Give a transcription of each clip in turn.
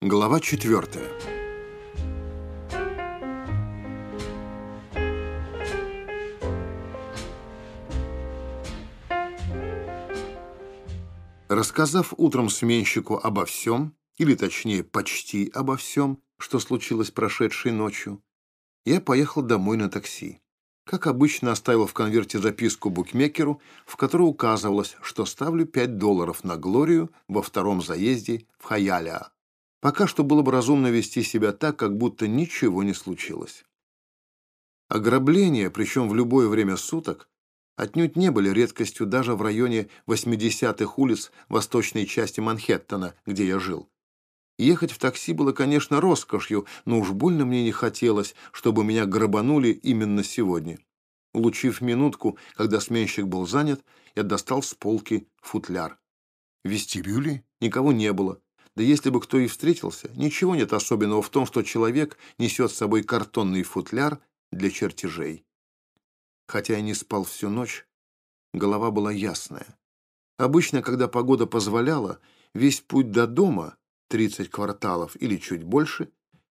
Глава четвертая. Рассказав утром сменщику обо всем, или точнее почти обо всем, что случилось прошедшей ночью, я поехал домой на такси. Как обычно, оставил в конверте записку букмекеру, в которой указывалось, что ставлю 5 долларов на Глорию во втором заезде в Хаяля. Пока что было бы разумно вести себя так, как будто ничего не случилось. Ограбления, причем в любое время суток, отнюдь не были редкостью даже в районе 80-х улиц восточной части Манхэттена, где я жил. Ехать в такси было, конечно, роскошью, но уж больно мне не хотелось, чтобы меня грабанули именно сегодня. Улучив минутку, когда сменщик был занят, я достал с полки футляр. В вестибюле никого не было. Да если бы кто и встретился, ничего нет особенного в том, что человек несет с собой картонный футляр для чертежей. Хотя я не спал всю ночь, голова была ясная. Обычно, когда погода позволяла, весь путь до дома 30 кварталов или чуть больше,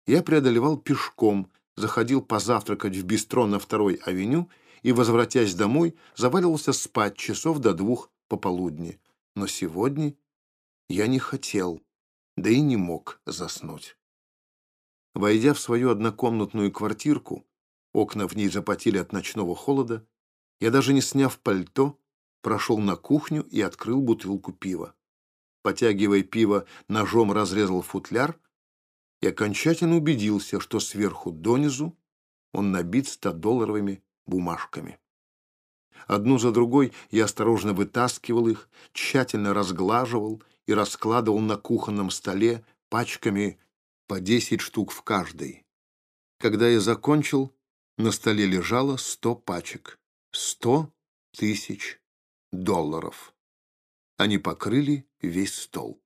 я преодолевал пешком, заходил позавтракать в бистро на второй авеню и, возвратясь домой, заваливался спать часов до двух пополудни. Но сегодня я не хотел, да и не мог заснуть. Войдя в свою однокомнатную квартирку, окна в ней запотели от ночного холода, я даже не сняв пальто, прошел на кухню и открыл бутылку пива потягивая пиво, ножом разрезал футляр и окончательно убедился, что сверху донизу он набит 100-долларовыми бумажками. Одну за другой я осторожно вытаскивал их, тщательно разглаживал и раскладывал на кухонном столе пачками по 10 штук в каждой. Когда я закончил, на столе лежало 100 пачек. 100 тысяч долларов. Они покрыли весь стол.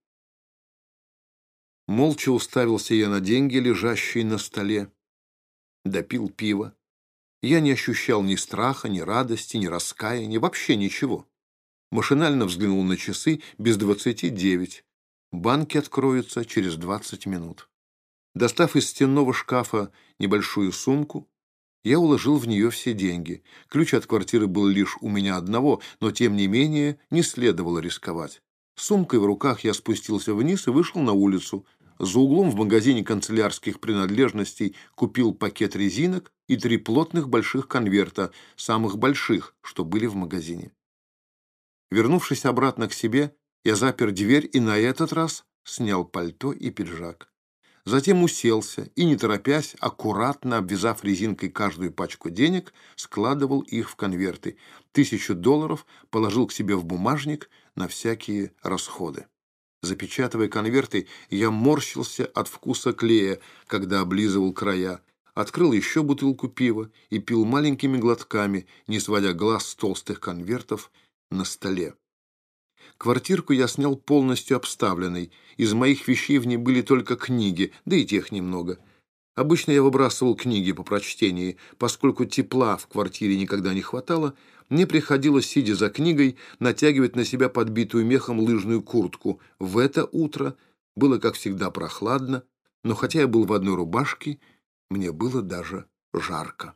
Молча уставился я на деньги, лежащие на столе. Допил пиво. Я не ощущал ни страха, ни радости, ни раскаяния, вообще ничего. Машинально взглянул на часы без двадцати девять. Банки откроются через двадцать минут. Достав из стенного шкафа небольшую сумку, я уложил в нее все деньги. Ключ от квартиры был лишь у меня одного, но тем не менее не следовало рисковать. С сумкой в руках я спустился вниз и вышел на улицу. За углом в магазине канцелярских принадлежностей купил пакет резинок и три плотных больших конверта, самых больших, что были в магазине. Вернувшись обратно к себе, я запер дверь и на этот раз снял пальто и пиджак. Затем уселся и, не торопясь, аккуратно обвязав резинкой каждую пачку денег, складывал их в конверты. Тысячу долларов положил к себе в бумажник на всякие расходы. Запечатывая конверты, я морщился от вкуса клея, когда облизывал края. Открыл еще бутылку пива и пил маленькими глотками, не сводя глаз с толстых конвертов на столе. Квартирку я снял полностью обставленной. Из моих вещей в ней были только книги, да и тех немного. Обычно я выбрасывал книги по прочтении. Поскольку тепла в квартире никогда не хватало, мне приходилось, сидя за книгой, натягивать на себя подбитую мехом лыжную куртку. В это утро было, как всегда, прохладно, но хотя я был в одной рубашке, мне было даже жарко.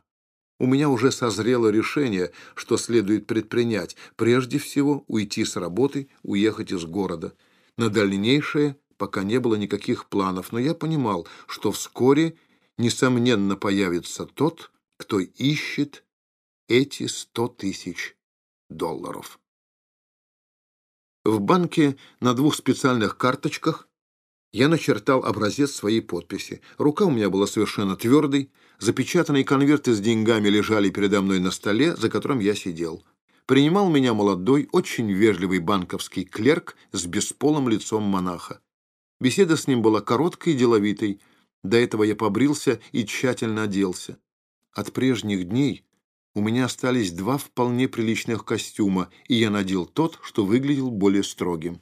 У меня уже созрело решение, что следует предпринять. Прежде всего, уйти с работы, уехать из города. На дальнейшее пока не было никаких планов, но я понимал, что вскоре, несомненно, появится тот, кто ищет эти сто тысяч долларов. В банке на двух специальных карточках я начертал образец своей подписи. Рука у меня была совершенно твердой, Запечатанные конверты с деньгами лежали передо мной на столе, за которым я сидел. Принимал меня молодой, очень вежливый банковский клерк с бесполым лицом монаха. Беседа с ним была короткой и деловитой. До этого я побрился и тщательно оделся. От прежних дней у меня остались два вполне приличных костюма, и я надел тот, что выглядел более строгим.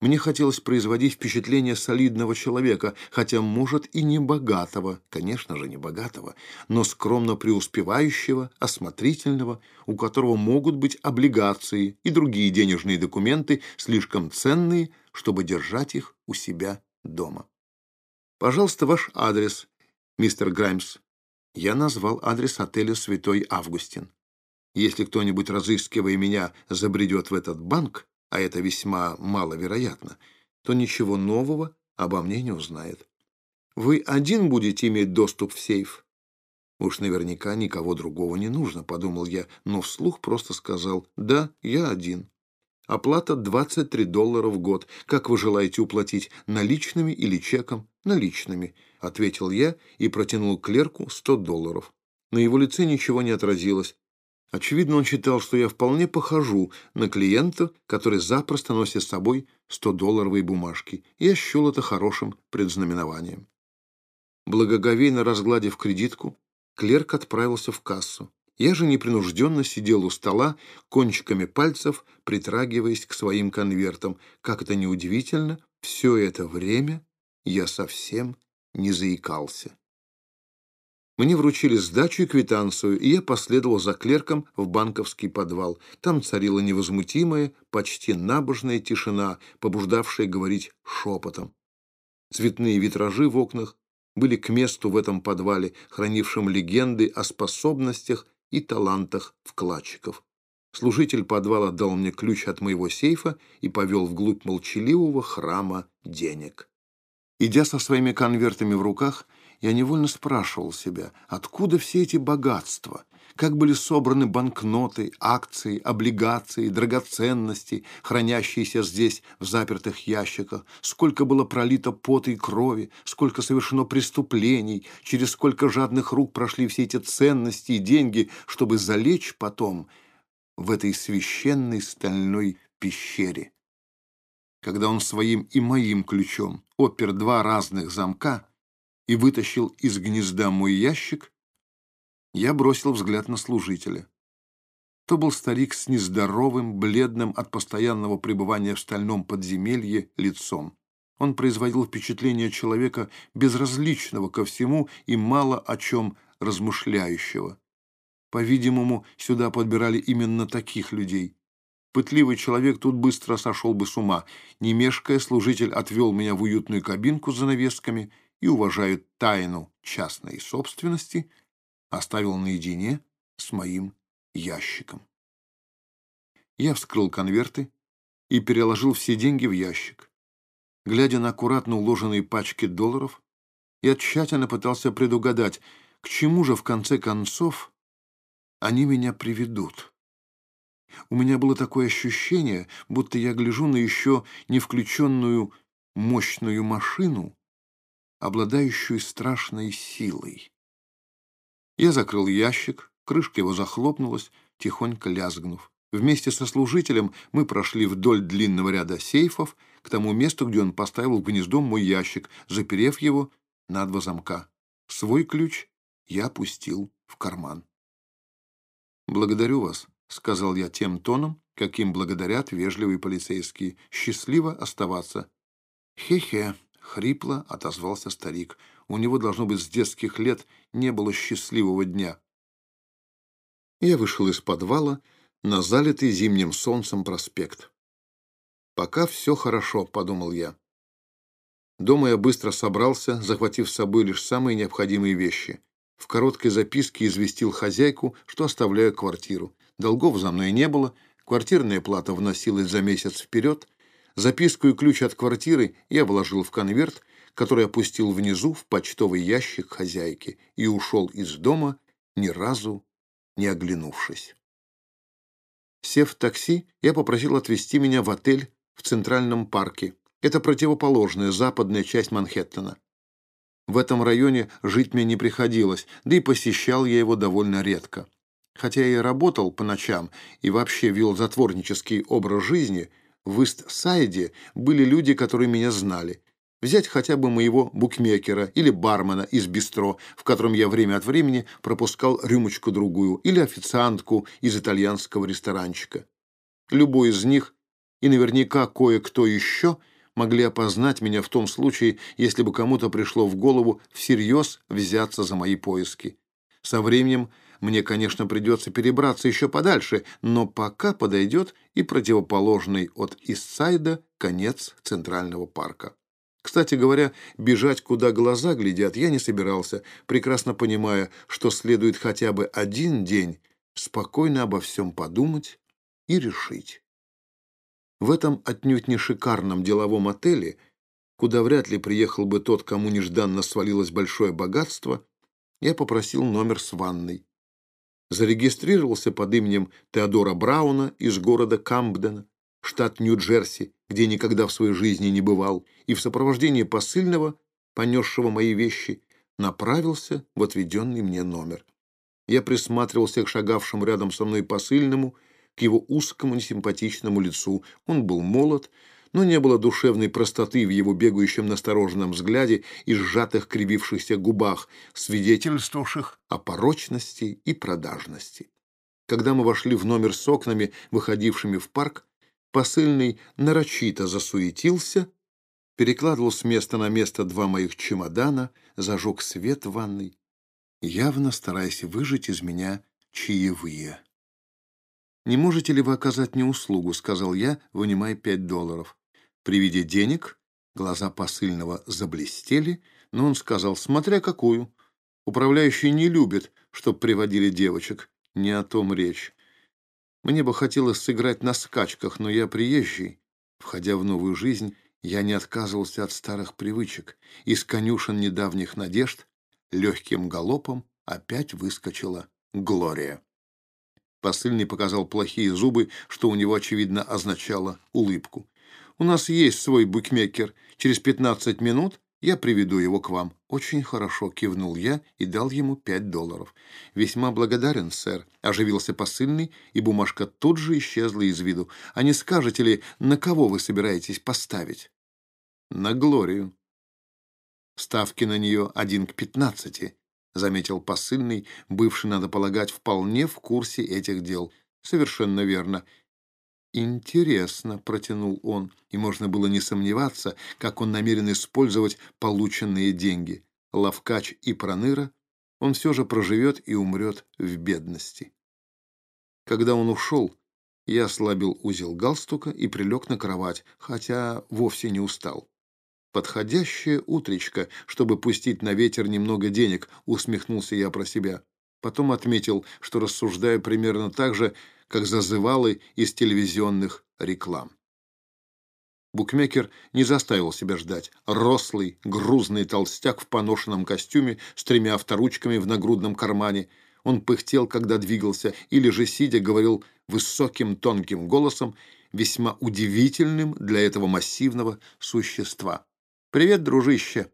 Мне хотелось производить впечатление солидного человека, хотя, может, и не богатого, конечно же, не богатого, но скромно преуспевающего, осмотрительного, у которого могут быть облигации и другие денежные документы, слишком ценные, чтобы держать их у себя дома. Пожалуйста, ваш адрес, мистер Граймс. Я назвал адрес отеля «Святой Августин». Если кто-нибудь, разыскивая меня, забредет в этот банк, а это весьма маловероятно, то ничего нового обо мне не узнает. Вы один будете иметь доступ в сейф? Уж наверняка никого другого не нужно, подумал я, но вслух просто сказал «Да, я один». Оплата 23 доллара в год. Как вы желаете уплатить, наличными или чеком? Наличными, ответил я и протянул клерку 100 долларов. На его лице ничего не отразилось. Очевидно, он считал, что я вполне похожу на клиента, который запросто носит с собой 100-долларовые бумажки. Я счел это хорошим предзнаменованием. Благоговейно разгладив кредитку, клерк отправился в кассу. Я же непринужденно сидел у стола, кончиками пальцев притрагиваясь к своим конвертам. Как это неудивительно, все это время я совсем не заикался. Мне вручили сдачу и квитанцию, и я последовал за клерком в банковский подвал. Там царила невозмутимая, почти набожная тишина, побуждавшая говорить шепотом. Цветные витражи в окнах были к месту в этом подвале, хранившем легенды о способностях и талантах вкладчиков. Служитель подвала дал мне ключ от моего сейфа и повел вглубь молчаливого храма денег. Идя со своими конвертами в руках, я невольно спрашивал себя, откуда все эти богатства, как были собраны банкноты, акции, облигации, драгоценности, хранящиеся здесь в запертых ящиках, сколько было пролито пота и крови, сколько совершено преступлений, через сколько жадных рук прошли все эти ценности и деньги, чтобы залечь потом в этой священной стальной пещере. Когда он своим и моим ключом опер два разных замка, и вытащил из гнезда мой ящик, я бросил взгляд на служителя. То был старик с нездоровым, бледным от постоянного пребывания в стальном подземелье лицом. Он производил впечатление человека безразличного ко всему и мало о чем размышляющего. По-видимому, сюда подбирали именно таких людей. Пытливый человек тут быстро сошел бы с ума. Не мешкая, служитель отвел меня в уютную кабинку с занавесками – и уважают тайну частной собственности, оставил наедине с моим ящиком. Я вскрыл конверты и переложил все деньги в ящик. Глядя на аккуратно уложенные пачки долларов, я тщательно пытался предугадать, к чему же в конце концов они меня приведут. У меня было такое ощущение, будто я гляжу на еще не включенную мощную машину, обладающую страшной силой. Я закрыл ящик, крышка его захлопнулась, тихонько лязгнув. Вместе со служителем мы прошли вдоль длинного ряда сейфов к тому месту, где он поставил в гнездо мой ящик, заперев его на два замка. Свой ключ я опустил в карман. «Благодарю вас», — сказал я тем тоном, каким благодарят вежливые полицейские. «Счастливо оставаться». «Хе-хе», Хрипло отозвался старик. У него, должно быть, с детских лет не было счастливого дня. Я вышел из подвала на залитый зимним солнцем проспект. «Пока все хорошо», — подумал я. Дома я быстро собрался, захватив с собой лишь самые необходимые вещи. В короткой записке известил хозяйку, что оставляю квартиру. Долгов за мной не было, квартирная плата вносилась за месяц вперед, Записку и ключ от квартиры я вложил в конверт, который опустил внизу в почтовый ящик хозяйки и ушел из дома, ни разу не оглянувшись. Сев в такси, я попросил отвезти меня в отель в Центральном парке. Это противоположная западная часть Манхэттена. В этом районе жить мне не приходилось, да и посещал я его довольно редко. Хотя и работал по ночам и вообще вел затворнический образ жизни – в Ист-Сайде были люди, которые меня знали. Взять хотя бы моего букмекера или бармена из бистро, в котором я время от времени пропускал рюмочку-другую, или официантку из итальянского ресторанчика. Любой из них, и наверняка кое-кто еще, могли опознать меня в том случае, если бы кому-то пришло в голову всерьез взяться за мои поиски. Со временем мне, конечно, придется перебраться еще подальше, но пока подойдет и противоположный от Иссайда конец Центрального парка. Кстати говоря, бежать, куда глаза глядят, я не собирался, прекрасно понимая, что следует хотя бы один день спокойно обо всем подумать и решить. В этом отнюдь не шикарном деловом отеле, куда вряд ли приехал бы тот, кому нежданно свалилось большое богатство, я попросил номер с ванной. Зарегистрировался под именем Теодора Брауна из города Камбдена, штат Нью-Джерси, где никогда в своей жизни не бывал, и в сопровождении посыльного, понесшего мои вещи, направился в отведенный мне номер. Я присматривался к шагавшему рядом со мной посыльному, к его узкому несимпатичному лицу. Он был молод, но не было душевной простоты в его бегающем настороженном взгляде и сжатых кривившихся губах, свидетельствовавших о порочности и продажности. Когда мы вошли в номер с окнами, выходившими в парк, посыльный нарочито засуетился, перекладывал с места на место два моих чемодана, зажег свет в ванной, явно стараясь выжить из меня чаевые. «Не можете ли вы оказать мне услугу?» — сказал я, вынимая пять долларов. При виде денег глаза посыльного заблестели, но он сказал, смотря какую. Управляющий не любит, чтоб приводили девочек. Не о том речь. Мне бы хотелось сыграть на скачках, но я приезжий. Входя в новую жизнь, я не отказывался от старых привычек. Из конюшен недавних надежд легким галопом опять выскочила Глория. Посыльный показал плохие зубы, что у него, очевидно, означало улыбку. «У нас есть свой букмекер. Через пятнадцать минут я приведу его к вам». «Очень хорошо», — кивнул я и дал ему пять долларов. «Весьма благодарен, сэр», — оживился посыльный, и бумажка тут же исчезла из виду. «А не скажете ли, на кого вы собираетесь поставить?» «На Глорию». «Ставки на нее один к пятнадцати», заметил посыльный, бывший, надо полагать, вполне в курсе этих дел. Совершенно верно. «Интересно», — протянул он, и можно было не сомневаться, как он намерен использовать полученные деньги. Лавкач и проныра, он все же проживет и умрет в бедности. Когда он ушел, я ослабил узел галстука и прилег на кровать, хотя вовсе не устал. «Подходящее утречко, чтобы пустить на ветер немного денег», — усмехнулся я про себя. Потом отметил, что рассуждаю примерно так же, как зазывалы из телевизионных реклам. Букмекер не заставил себя ждать. Рослый, грузный толстяк в поношенном костюме с тремя авторучками в нагрудном кармане. Он пыхтел, когда двигался, или же, сидя, говорил высоким тонким голосом, весьма удивительным для этого массивного существа. «Привет, дружище!»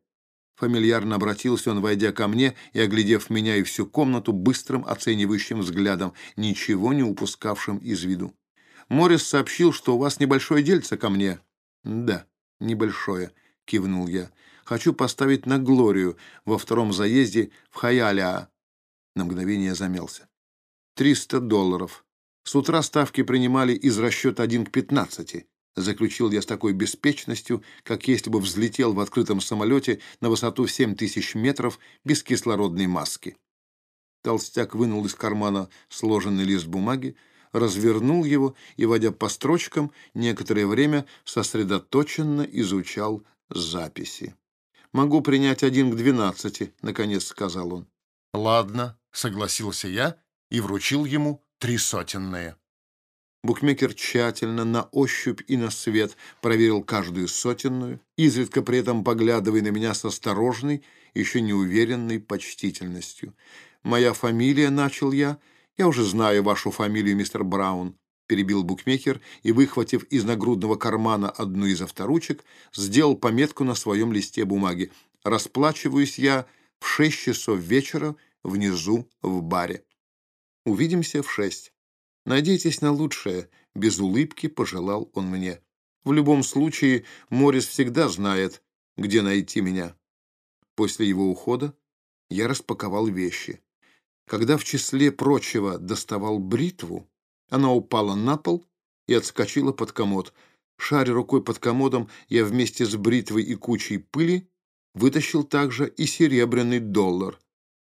Фамильярно обратился он, войдя ко мне и, оглядев меня и всю комнату быстрым оценивающим взглядом, ничего не упускавшим из виду. «Моррис сообщил, что у вас небольшое дельце ко мне». «Да, небольшое», — кивнул я. «Хочу поставить на Глорию во втором заезде в Хаяля». На мгновение замялся. «Триста долларов. С утра ставки принимали из расчета один к пятнадцати. Заключил я с такой беспечностью, как если бы взлетел в открытом самолете на высоту в семь тысяч метров без кислородной маски. Толстяк вынул из кармана сложенный лист бумаги, развернул его и, водя по строчкам, некоторое время сосредоточенно изучал записи. «Могу принять один к двенадцати», — наконец сказал он. «Ладно», — согласился я и вручил ему три сотенные. Букмекер тщательно, на ощупь и на свет проверил каждую сотенную, изредка при этом поглядывая на меня с осторожной, еще неуверенной почтительностью. «Моя фамилия», — начал я, — «я уже знаю вашу фамилию, мистер Браун», — перебил букмекер и, выхватив из нагрудного кармана одну из авторучек, сделал пометку на своем листе бумаги. «Расплачиваюсь я в шесть часов вечера внизу в баре. Увидимся в шесть». «Надейтесь на лучшее», — без улыбки пожелал он мне. «В любом случае, Морис всегда знает, где найти меня». После его ухода я распаковал вещи. Когда в числе прочего доставал бритву, она упала на пол и отскочила под комод. Шаря рукой под комодом, я вместе с бритвой и кучей пыли вытащил также и серебряный доллар.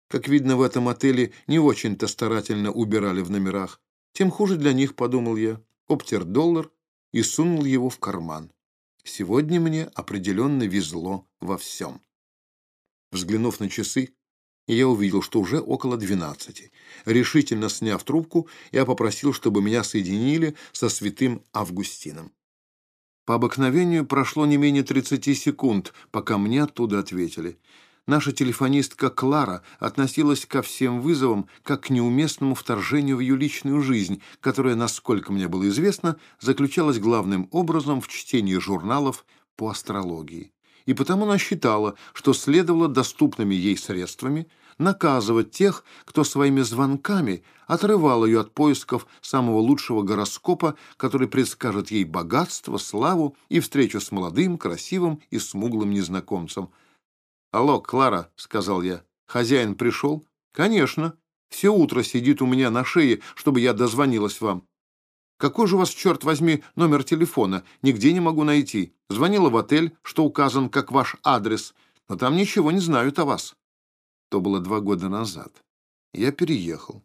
Как видно, в этом отеле не очень-то старательно убирали в номерах. Тем хуже для них, подумал я, обтер доллар и сунул его в карман. Сегодня мне определенно везло во всем. Взглянув на часы, я увидел, что уже около двенадцати. Решительно сняв трубку, я попросил, чтобы меня соединили со святым Августином. По обыкновению прошло не менее 30 секунд, пока мне оттуда ответили. Наша телефонистка Клара относилась ко всем вызовам как к неуместному вторжению в ее личную жизнь, которая, насколько мне было известно, заключалась главным образом в чтении журналов по астрологии. И потому она считала, что следовало доступными ей средствами наказывать тех, кто своими звонками отрывал ее от поисков самого лучшего гороскопа, который предскажет ей богатство, славу и встречу с молодым, красивым и смуглым незнакомцем – «Алло, Клара», — сказал я, — «хозяин пришел?» «Конечно. Все утро сидит у меня на шее, чтобы я дозвонилась вам». «Какой же у вас, черт возьми, номер телефона? Нигде не могу найти. Звонила в отель, что указан как ваш адрес, но там ничего не знают о вас». То было два года назад. Я переехал.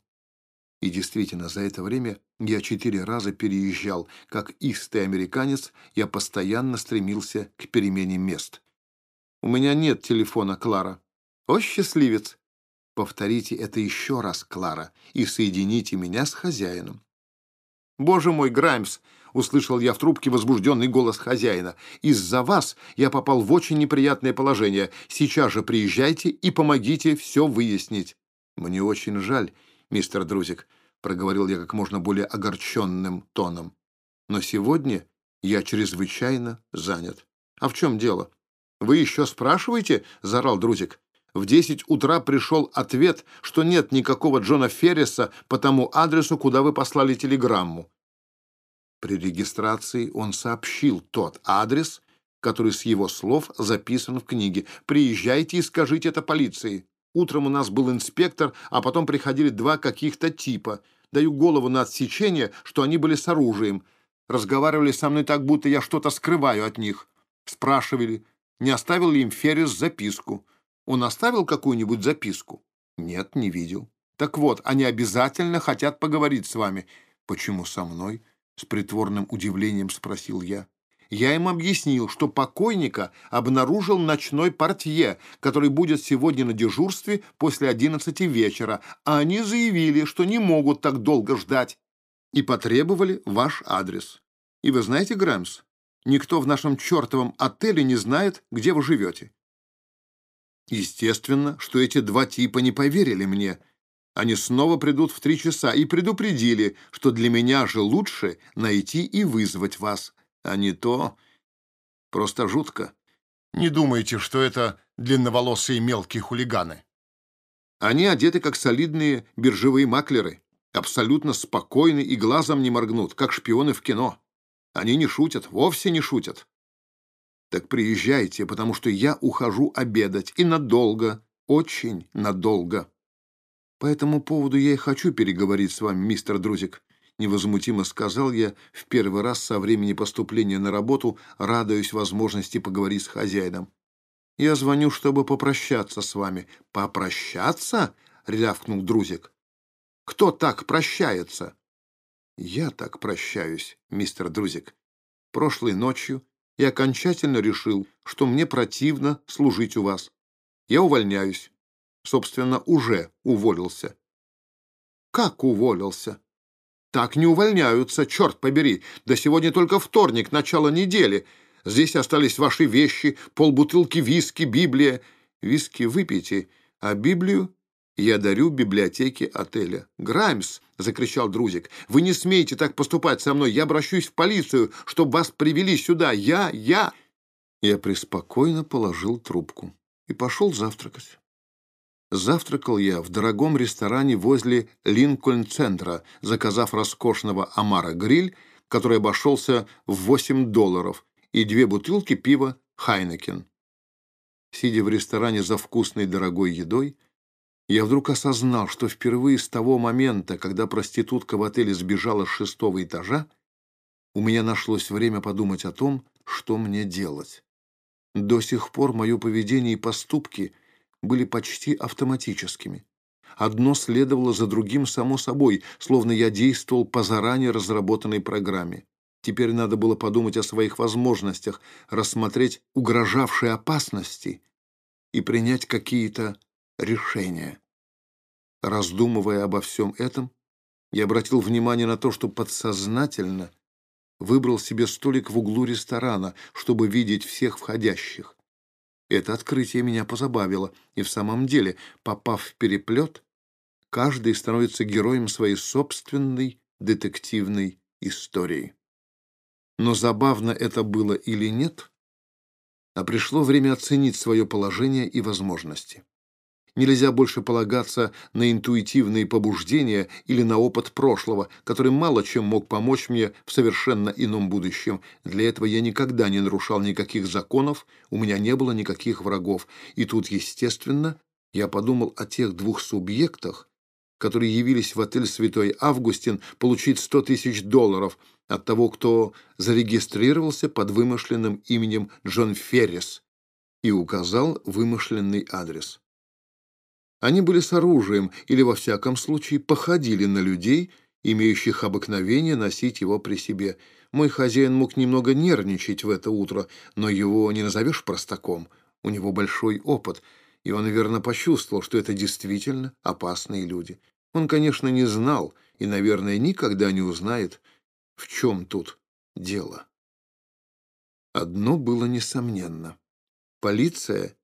И действительно, за это время я четыре раза переезжал. Как истый американец, я постоянно стремился к перемене мест. У меня нет телефона, Клара. О, счастливец! Повторите это еще раз, Клара, и соедините меня с хозяином. Боже мой, Граймс! Услышал я в трубке возбужденный голос хозяина. «Из-за вас я попал в очень неприятное положение. Сейчас же приезжайте и помогите все выяснить». «Мне очень жаль, мистер Друзик», — проговорил я как можно более огорченным тоном. «Но сегодня я чрезвычайно занят. А в чем дело?» «Вы еще спрашиваете?» — заорал Друзик. В десять утра пришел ответ, что нет никакого Джона Ферриса по тому адресу, куда вы послали телеграмму. При регистрации он сообщил тот адрес, который с его слов записан в книге. «Приезжайте и скажите это полиции. Утром у нас был инспектор, а потом приходили два каких-то типа. Даю голову на отсечение, что они были с оружием. Разговаривали со мной так, будто я что-то скрываю от них. Спрашивали, не оставил ли им Феррис записку. Он оставил какую-нибудь записку? Нет, не видел. Так вот, они обязательно хотят поговорить с вами. Почему со мной? С притворным удивлением спросил я. Я им объяснил, что покойника обнаружил ночной портье, который будет сегодня на дежурстве после одиннадцати вечера, а они заявили, что не могут так долго ждать, и потребовали ваш адрес. И вы знаете, Грэмс, Никто в нашем чертовом отеле не знает, где вы живете. Естественно, что эти два типа не поверили мне. Они снова придут в три часа и предупредили, что для меня же лучше найти и вызвать вас, а не то... Просто жутко. Не думайте, что это длинноволосые мелкие хулиганы. Они одеты как солидные биржевые маклеры, абсолютно спокойны и глазом не моргнут, как шпионы в кино. Они не шутят, вовсе не шутят. Так приезжайте, потому что я ухожу обедать. И надолго, очень надолго. По этому поводу я и хочу переговорить с вами, мистер Друзик. Невозмутимо сказал я в первый раз со времени поступления на работу, радуясь возможности поговорить с хозяином. Я звоню, чтобы попрощаться с вами. Попрощаться? Рявкнул Друзик. Кто так прощается? Я так прощаюсь, мистер Друзик. Прошлой ночью я окончательно решил, что мне противно служить у вас. Я увольняюсь. Собственно, уже уволился. Как уволился? Так не увольняются, черт побери. Да сегодня только вторник, начало недели. Здесь остались ваши вещи, полбутылки виски, Библия. Виски выпейте, а Библию я дарю библиотеке отеля. «Граймс!» — закричал Друзик. «Вы не смеете так поступать со мной! Я обращусь в полицию, чтобы вас привели сюда! Я, я...» Я преспокойно положил трубку и пошел завтракать. Завтракал я в дорогом ресторане возле Линкольн-центра, заказав роскошного Амара-гриль, который обошелся в 8 долларов, и две бутылки пива «Хайнекен». Сидя в ресторане за вкусной дорогой едой, я вдруг осознал, что впервые с того момента, когда проститутка в отеле сбежала с шестого этажа, у меня нашлось время подумать о том, что мне делать. До сих пор мое поведение и поступки были почти автоматическими. Одно следовало за другим само собой, словно я действовал по заранее разработанной программе. Теперь надо было подумать о своих возможностях, рассмотреть угрожавшие опасности и принять какие-то решения. Раздумывая обо всем этом, я обратил внимание на то, что подсознательно выбрал себе столик в углу ресторана, чтобы видеть всех входящих. Это открытие меня позабавило, и в самом деле, попав в переплет, каждый становится героем своей собственной детективной истории. Но забавно это было или нет, а пришло время оценить свое положение и возможности. Нельзя больше полагаться на интуитивные побуждения или на опыт прошлого, который мало чем мог помочь мне в совершенно ином будущем. Для этого я никогда не нарушал никаких законов, у меня не было никаких врагов. И тут, естественно, я подумал о тех двух субъектах, которые явились в отель «Святой Августин» получить 100 тысяч долларов от того, кто зарегистрировался под вымышленным именем Джон Феррис и указал вымышленный адрес. Они были с оружием или, во всяком случае, походили на людей, имеющих обыкновение носить его при себе. Мой хозяин мог немного нервничать в это утро, но его не назовешь простаком. У него большой опыт, и он, верно, почувствовал, что это действительно опасные люди. Он, конечно, не знал и, наверное, никогда не узнает, в чем тут дело. Одно было несомненно. Полиция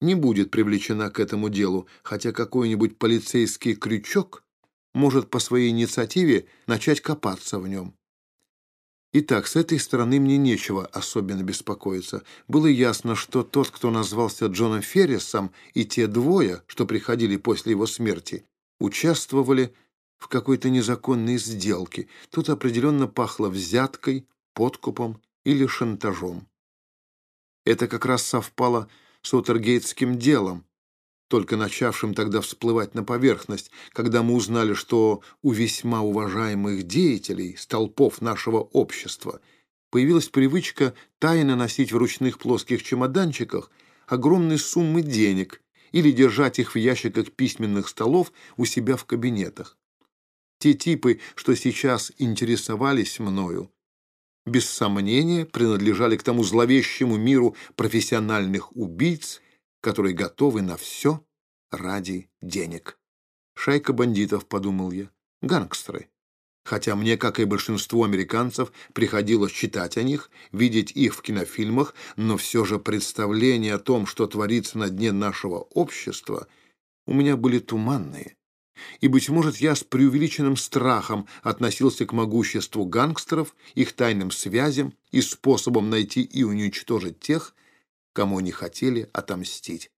не будет привлечена к этому делу, хотя какой-нибудь полицейский крючок может по своей инициативе начать копаться в нем. Итак, с этой стороны мне нечего особенно беспокоиться. Было ясно, что тот, кто назвался Джоном Феррисом, и те двое, что приходили после его смерти, участвовали в какой-то незаконной сделке. Тут определенно пахло взяткой, подкупом или шантажом. Это как раз совпало с Утергейтским делом, только начавшим тогда всплывать на поверхность, когда мы узнали, что у весьма уважаемых деятелей, столпов нашего общества, появилась привычка тайно носить в ручных плоских чемоданчиках огромные суммы денег или держать их в ящиках письменных столов у себя в кабинетах. Те типы, что сейчас интересовались мною, без сомнения принадлежали к тому зловещему миру профессиональных убийц, которые готовы на все ради денег. Шайка бандитов, подумал я, гангстеры. Хотя мне, как и большинству американцев, приходилось читать о них, видеть их в кинофильмах, но все же представления о том, что творится на дне нашего общества, у меня были туманные. И, быть может, я с преувеличенным страхом относился к могуществу гангстеров, их тайным связям и способам найти и уничтожить тех, кому они хотели отомстить.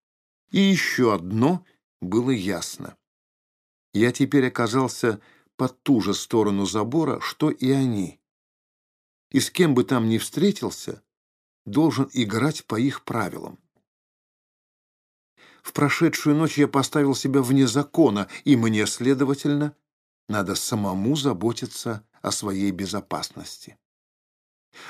И еще одно было ясно. Я теперь оказался по ту же сторону забора, что и они. И с кем бы там ни встретился, должен играть по их правилам. В прошедшую ночь я поставил себя вне закона, и мне, следовательно, надо самому заботиться о своей безопасности.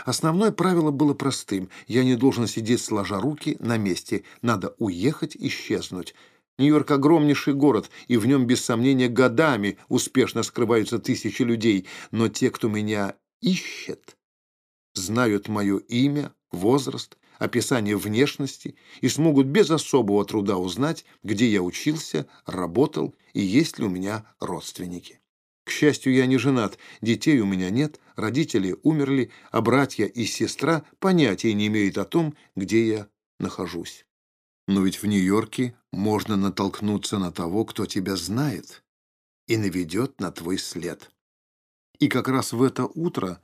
Основное правило было простым. Я не должен сидеть сложа руки на месте. Надо уехать, исчезнуть. Нью-Йорк — огромнейший город, и в нем, без сомнения, годами успешно скрываются тысячи людей. Но те, кто меня ищет, знают мое имя, возраст, описание внешности и смогут без особого труда узнать, где я учился, работал и есть ли у меня родственники. К счастью, я не женат, детей у меня нет, родители умерли, а братья и сестра понятия не имеют о том, где я нахожусь. Но ведь в Нью-Йорке можно натолкнуться на того, кто тебя знает и наведет на твой след. И как раз в это утро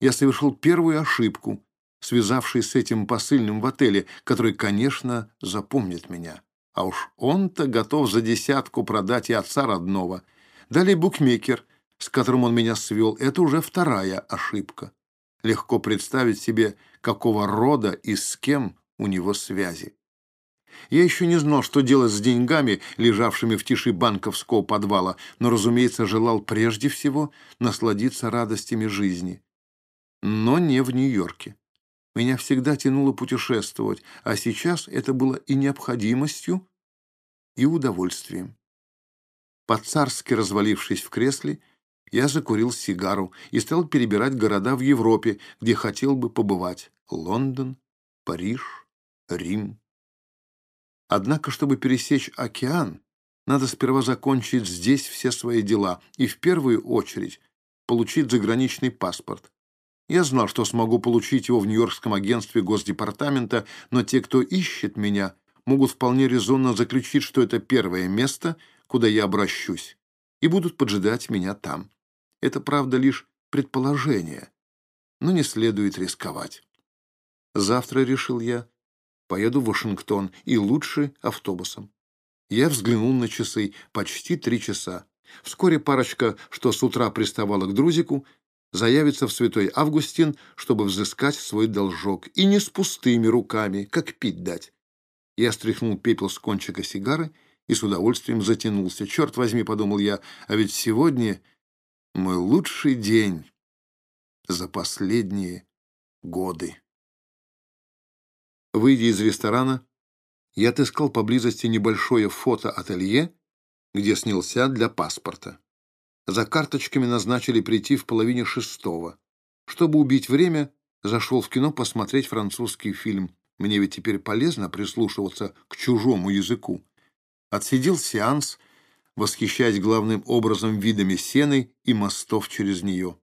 я совершил первую ошибку, связавшись с этим посыльным в отеле, который, конечно, запомнит меня. А уж он-то готов за десятку продать и отца родного. Далее букмекер, с которым он меня свел, это уже вторая ошибка. Легко представить себе, какого рода и с кем у него связи. Я еще не знал, что делать с деньгами, лежавшими в тиши банковского подвала, но, разумеется, желал прежде всего насладиться радостями жизни. Но не в Нью-Йорке. Меня всегда тянуло путешествовать, а сейчас это было и необходимостью, и удовольствием. По-царски развалившись в кресле, Я закурил сигару и стал перебирать города в Европе, где хотел бы побывать. Лондон, Париж, Рим. Однако, чтобы пересечь океан, надо сперва закончить здесь все свои дела и в первую очередь получить заграничный паспорт. Я знал, что смогу получить его в Нью-Йоркском агентстве Госдепартамента, но те, кто ищет меня, могут вполне резонно заключить, что это первое место, куда я обращусь, и будут поджидать меня там. Это, правда, лишь предположение, но не следует рисковать. Завтра, решил я, поеду в Вашингтон, и лучше автобусом. Я взглянул на часы, почти три часа. Вскоре парочка, что с утра приставала к Друзику, заявится в Святой Августин, чтобы взыскать свой должок, и не с пустыми руками, как пить дать. Я стряхнул пепел с кончика сигары и с удовольствием затянулся. «Черт возьми», — подумал я, — «а ведь сегодня мой лучший день за последние годы». Выйдя из ресторана, я отыскал поблизости небольшое фотоателье, где снялся для паспорта. За карточками назначили прийти в половине шестого. Чтобы убить время, зашел в кино посмотреть французский фильм. Мне ведь теперь полезно прислушиваться к чужому языку. Отсидел сеанс, восхищаясь главным образом видами сены и мостов через нее.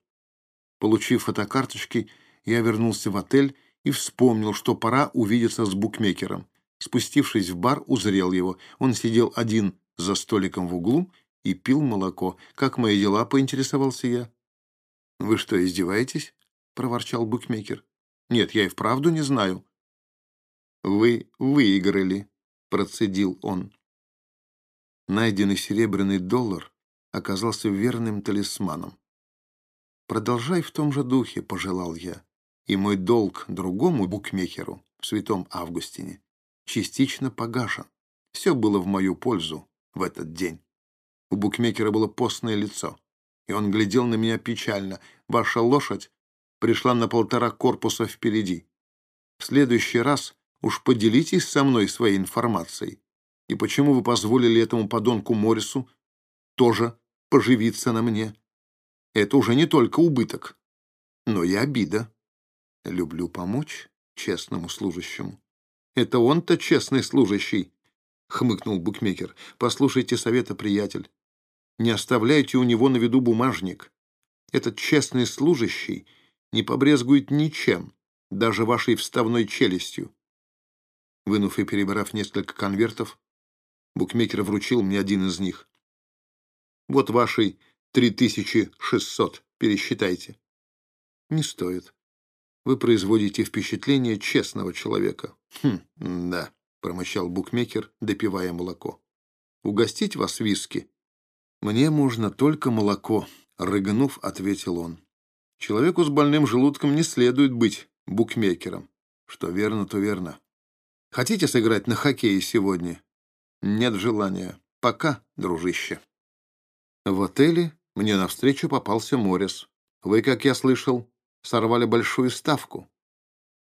Получив фотокарточки, я вернулся в отель и вспомнил, что пора увидеться с букмекером. Спустившись в бар, узрел его. Он сидел один за столиком в углу и пил молоко. «Как мои дела?» — поинтересовался я. «Вы что, издеваетесь?» — проворчал букмекер. «Нет, я и вправду не знаю». «Вы выиграли», — процедил он. Найденный серебряный доллар оказался верным талисманом. «Продолжай в том же духе», — пожелал я и мой долг другому букмекеру в Святом Августине частично погашен. Все было в мою пользу в этот день. У букмекера было постное лицо, и он глядел на меня печально. Ваша лошадь пришла на полтора корпуса впереди. В следующий раз уж поделитесь со мной своей информацией. И почему вы позволили этому подонку Морису тоже поживиться на мне? Это уже не только убыток, но и обида. Люблю помочь честному служащему. Это он-то честный служащий, хмыкнул букмекер. Послушайте совета, приятель. Не оставляйте у него на виду бумажник. Этот честный служащий не побрезгует ничем, даже вашей вставной челюстью. Вынув и перебрав несколько конвертов, букмекер вручил мне один из них. Вот тысячи шестьсот, пересчитайте. Не стоит. Вы производите впечатление честного человека. Хм, да, промычал букмекер, допивая молоко. Угостить вас виски? Мне можно только молоко, рыгнув, ответил он. Человеку с больным желудком не следует быть букмекером. Что верно, то верно. Хотите сыграть на хоккее сегодня? Нет желания. Пока, дружище. В отеле мне навстречу попался Морис. Вы, как я слышал, сорвали большую ставку.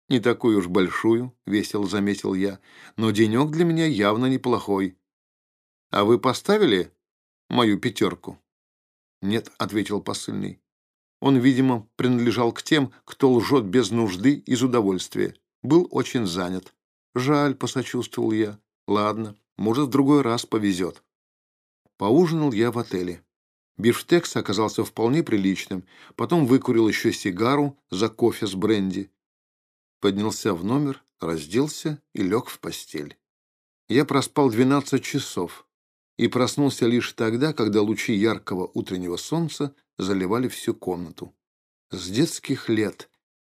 Не такую уж большую, весело заметил я, но денек для меня явно неплохой. А вы поставили мою пятерку? Нет, ответил посыльный. Он, видимо, принадлежал к тем, кто лжет без нужды из удовольствия. Был очень занят. Жаль, посочувствовал я. Ладно, может, в другой раз повезет. Поужинал я в отеле. Бифштекс оказался вполне приличным, потом выкурил еще сигару за кофе с бренди. Поднялся в номер, разделся и лег в постель. Я проспал 12 часов и проснулся лишь тогда, когда лучи яркого утреннего солнца заливали всю комнату. С детских лет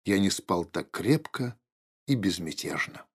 я не спал так крепко и безмятежно.